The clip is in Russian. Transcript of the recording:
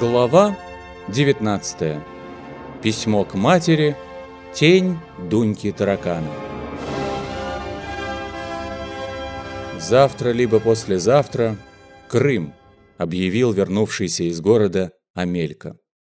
Глава 19. Письмо к матери. Тень Дуньки Таракана. Завтра либо послезавтра Крым, объявил вернувшийся из города Амелька.